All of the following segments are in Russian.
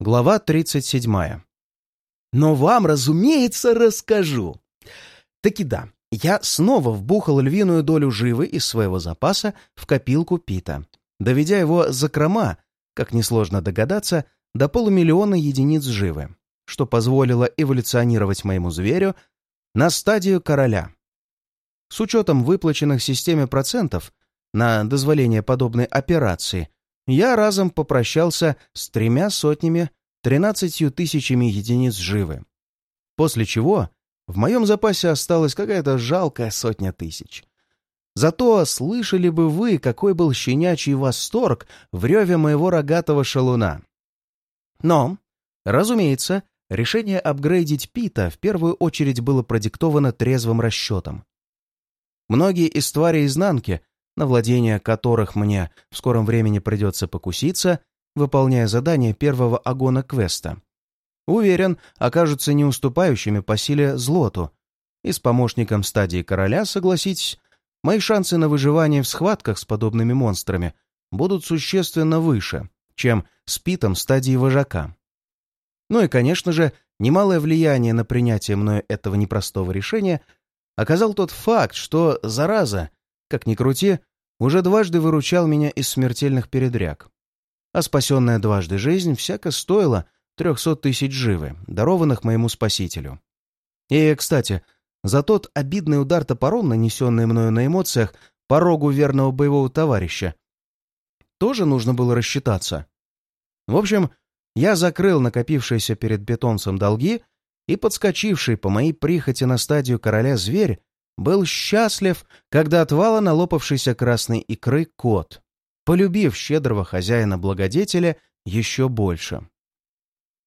Глава 37. Но вам, разумеется, расскажу. Таки да, я снова вбухал львиную долю живы из своего запаса в копилку пита, доведя его за крома, как несложно догадаться, до полумиллиона единиц живы, что позволило эволюционировать моему зверю на стадию короля. С учетом выплаченных системе процентов на дозволение подобной операции, я разом попрощался с тремя сотнями, тринадцатью тысячами единиц живы. После чего в моем запасе осталась какая-то жалкая сотня тысяч. Зато слышали бы вы, какой был щенячий восторг в реве моего рогатого шалуна. Но, разумеется, решение апгрейдить Пита в первую очередь было продиктовано трезвым расчетом. Многие из тварей изнанки на владение которых мне в скором времени придется покуситься, выполняя задание первого агона квеста. Уверен, окажутся не уступающими по силе злоту, и с помощником стадии короля, согласитесь, мои шансы на выживание в схватках с подобными монстрами будут существенно выше, чем с питом стадии вожака. Ну и, конечно же, немалое влияние на принятие мною этого непростого решения оказал тот факт, что, зараза, как ни крути, уже дважды выручал меня из смертельных передряг. А спасенная дважды жизнь всяко стоила трехсот тысяч живы, дарованных моему спасителю. И, кстати, за тот обидный удар топором, нанесенный мною на эмоциях, по рогу верного боевого товарища, тоже нужно было рассчитаться. В общем, я закрыл накопившиеся перед бетонцем долги, и подскочивший по моей прихоти на стадию короля зверь был счастлив, когда отвала налопавшейся красной икры кот, полюбив щедрого хозяина-благодетеля еще больше.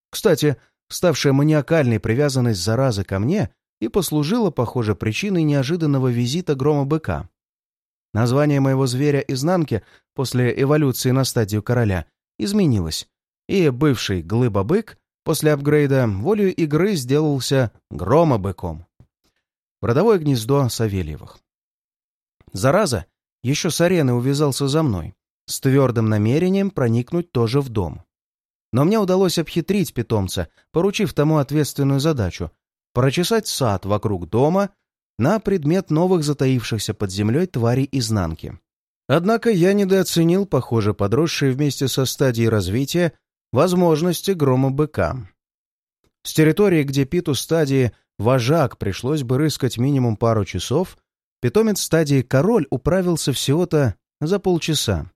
Кстати, ставшая маниакальной привязанность заразы ко мне и послужила, похоже, причиной неожиданного визита грома-быка. Название моего зверя изнанки после эволюции на стадию короля изменилось, и бывший глыба-бык после апгрейда волею игры сделался грома-быком родовое гнездо Савельевых. Зараза еще с арены увязался за мной, с твердым намерением проникнуть тоже в дом. Но мне удалось обхитрить питомца, поручив тому ответственную задачу — прочесать сад вокруг дома на предмет новых затаившихся под землей тварей изнанки. Однако я недооценил, похоже, подросшие вместе со стадией развития возможности грома быка. С территории, где питу стадии вожак пришлось бы рыскать минимум пару часов, питомец стадии король управился всего-то за полчаса,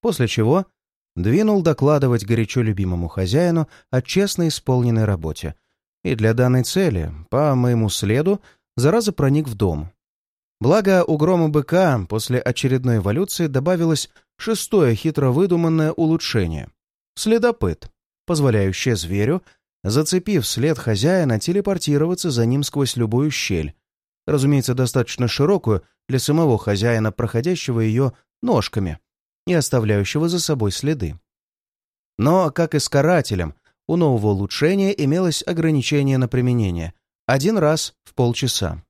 после чего двинул докладывать горячо любимому хозяину о честно исполненной работе. И для данной цели, по моему следу, зараза проник в дом. Благо, у грома быка после очередной эволюции добавилось шестое хитро выдуманное улучшение — следопыт, позволяющее зверю зацепив след хозяина, телепортироваться за ним сквозь любую щель, разумеется, достаточно широкую для самого хозяина, проходящего ее ножками и оставляющего за собой следы. Но, как и с карателем, у нового улучшения имелось ограничение на применение — один раз в полчаса.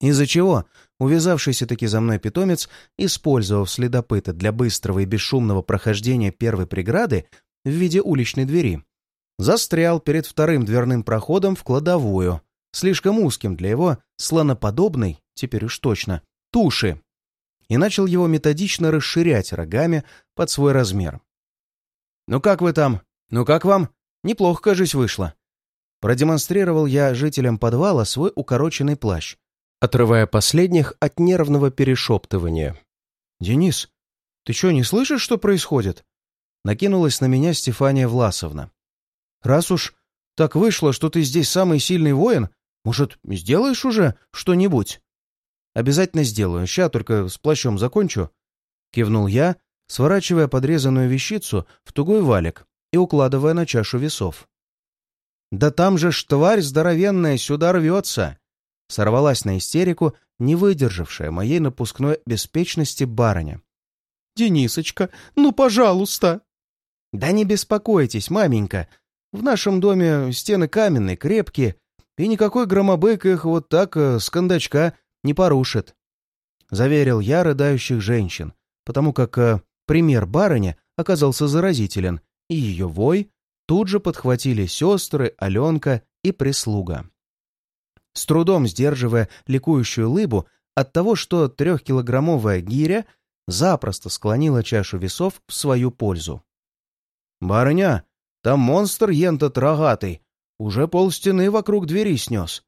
Из-за чего увязавшийся таки за мной питомец, использовав следопыта для быстрого и бесшумного прохождения первой преграды в виде уличной двери, застрял перед вторым дверным проходом в кладовую, слишком узким для его слоноподобной, теперь уж точно, туши, и начал его методично расширять рогами под свой размер. «Ну как вы там? Ну как вам? Неплохо, кажись, вышло». Продемонстрировал я жителям подвала свой укороченный плащ, отрывая последних от нервного перешептывания. «Денис, ты что, не слышишь, что происходит?» Накинулась на меня Стефания Власовна. Раз уж так вышло, что ты здесь самый сильный воин, может, сделаешь уже что-нибудь?» «Обязательно сделаю. Ща только с плащом закончу». Кивнул я, сворачивая подрезанную вещицу в тугой валик и укладывая на чашу весов. «Да там же ж тварь здоровенная сюда рвется!» Сорвалась на истерику, не выдержавшая моей напускной беспечности барыня. «Денисочка, ну, пожалуйста!» «Да не беспокойтесь, маменька!» В нашем доме стены каменные, крепкие, и никакой громобык их вот так э, с кондачка не порушит. Заверил я рыдающих женщин, потому как э, пример барыни оказался заразителен, и ее вой тут же подхватили сестры, Аленка и прислуга. С трудом сдерживая ликующую лыбу от того, что трехкилограммовая гиря запросто склонила чашу весов в свою пользу. «Барыня, там монстр ентот рогатый, уже полстены вокруг двери снес!»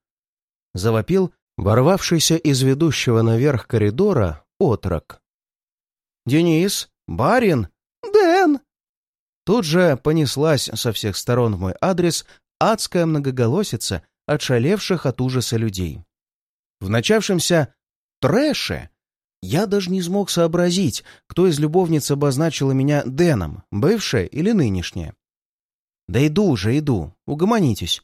Завопил ворвавшийся из ведущего наверх коридора отрок. «Денис! Барин! Дэн!» Тут же понеслась со всех сторон в мой адрес адская многоголосица отшалевших от ужаса людей. В начавшемся трэше я даже не смог сообразить, кто из любовниц обозначила меня Дэном, бывшая или нынешняя. «Да иду уже, иду, угомонитесь!»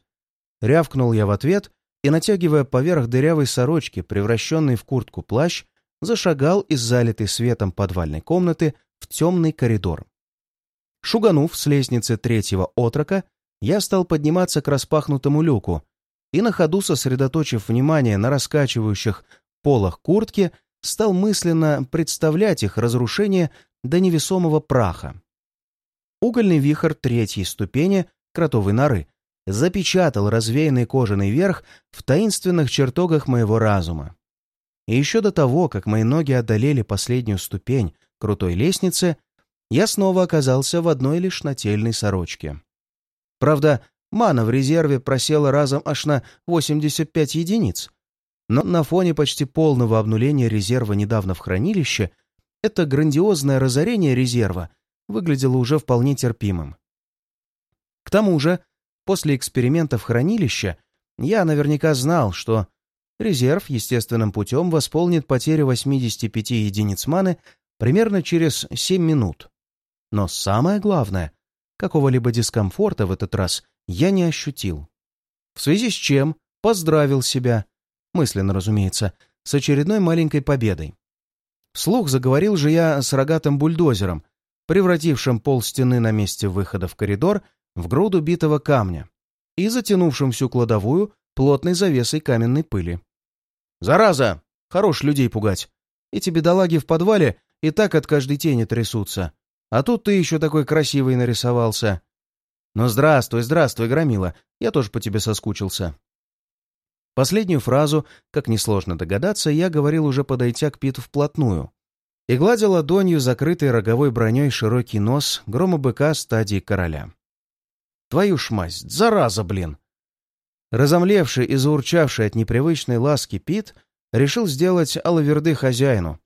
Рявкнул я в ответ и, натягивая поверх дырявой сорочки, превращенный в куртку плащ, зашагал из залитой светом подвальной комнаты в темный коридор. Шуганув с лестницы третьего отрока, я стал подниматься к распахнутому люку и на ходу, сосредоточив внимание на раскачивающих полах куртки, стал мысленно представлять их разрушение до невесомого праха. Угольный вихрь третьей ступени кротовой норы запечатал развеянный кожаный верх в таинственных чертогах моего разума. И еще до того, как мои ноги одолели последнюю ступень крутой лестницы, я снова оказался в одной лишь нательной сорочке. Правда, мана в резерве просела разом аж на 85 единиц, но на фоне почти полного обнуления резерва недавно в хранилище это грандиозное разорение резерва выглядело уже вполне терпимым. К тому же, после экспериментов хранилища я наверняка знал, что резерв естественным путем восполнит потерю 85 единиц маны примерно через 7 минут. Но самое главное, какого-либо дискомфорта в этот раз я не ощутил. В связи с чем поздравил себя, мысленно, разумеется, с очередной маленькой победой. Вслух заговорил же я с рогатым бульдозером, превратившим пол стены на месте выхода в коридор в груду битого камня и затянувшим всю кладовую плотной завесой каменной пыли. «Зараза! Хорош людей пугать! Эти бедолаги в подвале и так от каждой тени трясутся. А тут ты еще такой красивый нарисовался. Ну, здравствуй, здравствуй, Громила. Я тоже по тебе соскучился». Последнюю фразу, как несложно догадаться, я говорил уже подойдя к Питу вплотную и гладил ладонью закрытый роговой броней широкий нос грома быка стадии короля. «Твою ж мазь, зараза, блин!» Разомлевший и заурчавший от непривычной ласки Пит решил сделать алаверды хозяину.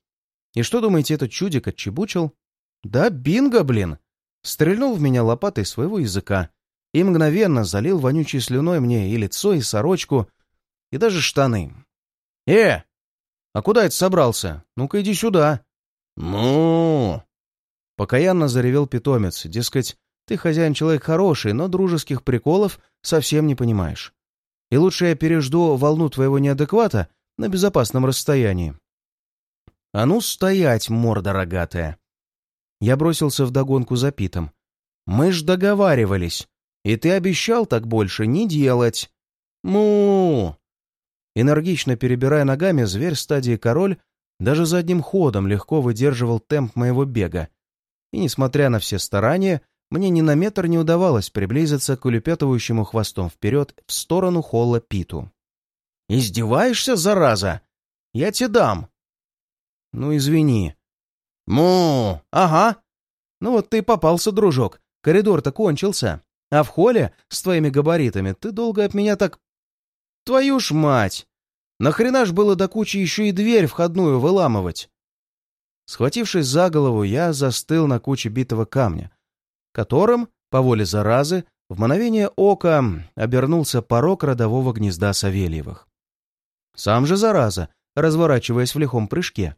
И что, думаете, этот чудик отчебучил? Да бинго, блин! Стрельнул в меня лопатой своего языка и мгновенно залил вонючей слюной мне и лицо, и сорочку, и даже штаны. «Э! А куда это собрался? Ну-ка иди сюда!» «Ну!» Покаянно заревел питомец, дескать, ты, хозяин, человек хороший, но дружеских приколов совсем не понимаешь и лучше я пережду волну твоего неадеквата на безопасном расстоянии. А ну стоять, морда рогатая! Я бросился в догонку за Питом. Мы ж договаривались, и ты обещал так больше не делать. Му! Энергично перебирая ногами, зверь стадии король даже задним ходом легко выдерживал темп моего бега. И, несмотря на все старания, мне ни на метр не удавалось приблизиться к улепетывающему хвостом вперед в сторону холла Питу. «Издеваешься, зараза? Я тебе дам!» «Ну, извини». «Му! Ага! Ну вот ты попался, дружок. Коридор-то кончился. А в холле, с твоими габаритами, ты долго от меня так... Твою ж мать! Нахрена ж было до кучи еще и дверь входную выламывать?» Схватившись за голову, я застыл на куче битого камня, которым, по воле заразы, в мгновение ока обернулся порог родового гнезда Савельевых. Сам же зараза, разворачиваясь в лихом прыжке,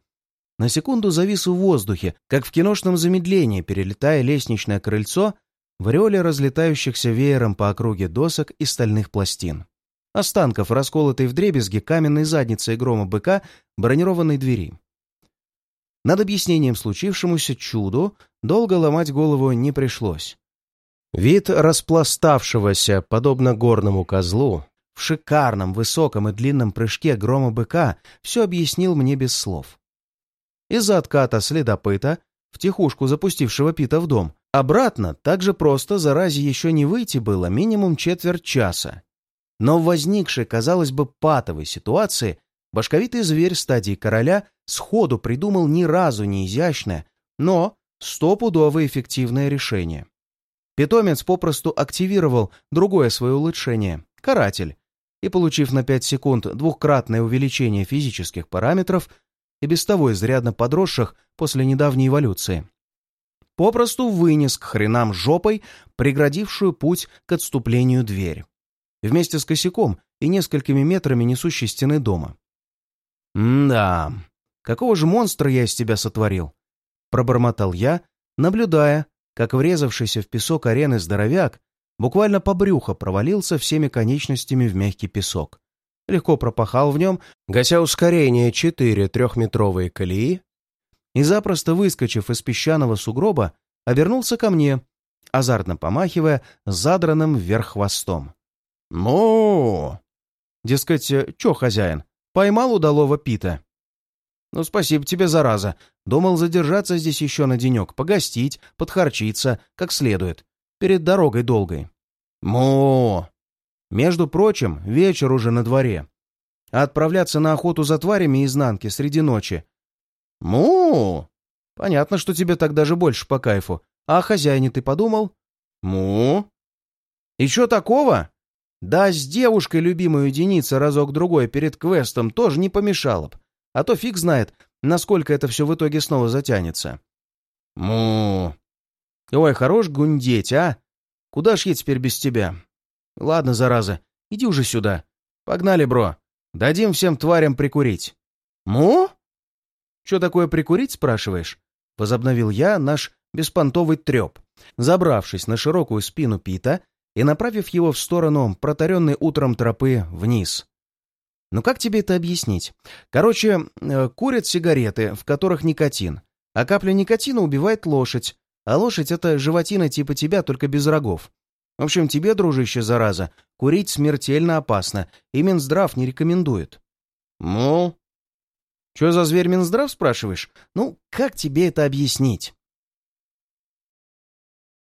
на секунду завис в воздухе, как в киношном замедлении, перелетая лестничное крыльцо в ореоле разлетающихся веером по округе досок и стальных пластин. Останков, расколотой вдребезги каменной задницей грома быка бронированной двери. Над объяснением случившемуся чуду долго ломать голову не пришлось. Вид распластавшегося, подобно горному козлу, в шикарном, высоком и длинном прыжке грома быка все объяснил мне без слов. Из-за отката следопыта, втихушку запустившего Пита в дом, Обратно так же просто заразе еще не выйти было минимум четверть часа. Но в возникшей, казалось бы, патовой ситуации башковитый зверь стадии короля сходу придумал ни разу не изящное, но стопудово эффективное решение. Питомец попросту активировал другое свое улучшение — каратель, и, получив на 5 секунд двухкратное увеличение физических параметров и без того изрядно подросших после недавней эволюции, попросту вынес к хренам жопой преградившую путь к отступлению дверь, вместе с косяком и несколькими метрами несущей стены дома. «М-да, какого же монстра я из тебя сотворил?» — пробормотал я, наблюдая, как врезавшийся в песок арены здоровяк буквально по брюхо провалился всеми конечностями в мягкий песок. Легко пропахал в нем, гася ускорение четыре трехметровые колеи, и, запросто выскочив из песчаного сугроба, обернулся ко мне, азартно помахивая задранным вверх хвостом. «Му!» Дескать, чё, хозяин, поймал удалого Пита? «Ну, спасибо тебе, зараза. Думал задержаться здесь еще на денек, погостить, подхарчиться, как следует, перед дорогой долгой». «Му!» Между прочим, вечер уже на дворе. А отправляться на охоту за тварями изнанки среди ночи. «Му!» «Понятно, что тебе так даже больше по кайфу. А о хозяине ты подумал?» «Му!» «И такого?» «Да с девушкой любимой единица разок-другой перед квестом тоже не помешало б. А то фиг знает, насколько это все в итоге снова затянется. Му. Ой, хорош гундеть, а? Куда ж я теперь без тебя? Ладно, зараза, иди уже сюда. Погнали, бро. Дадим всем тварям прикурить. Му? Что такое прикурить, спрашиваешь? Возобновил я наш беспонтовый треп, забравшись на широкую спину Пита и направив его в сторону протаренной утром тропы вниз. Ну как тебе это объяснить? Короче, э, курят сигареты, в которых никотин, а капля никотина убивает лошадь, а лошадь — это животина типа тебя, только без рогов. В общем, тебе, дружище, зараза, курить смертельно опасно, и Минздрав не рекомендует. Ну? Что за зверь Минздрав, спрашиваешь? Ну, как тебе это объяснить?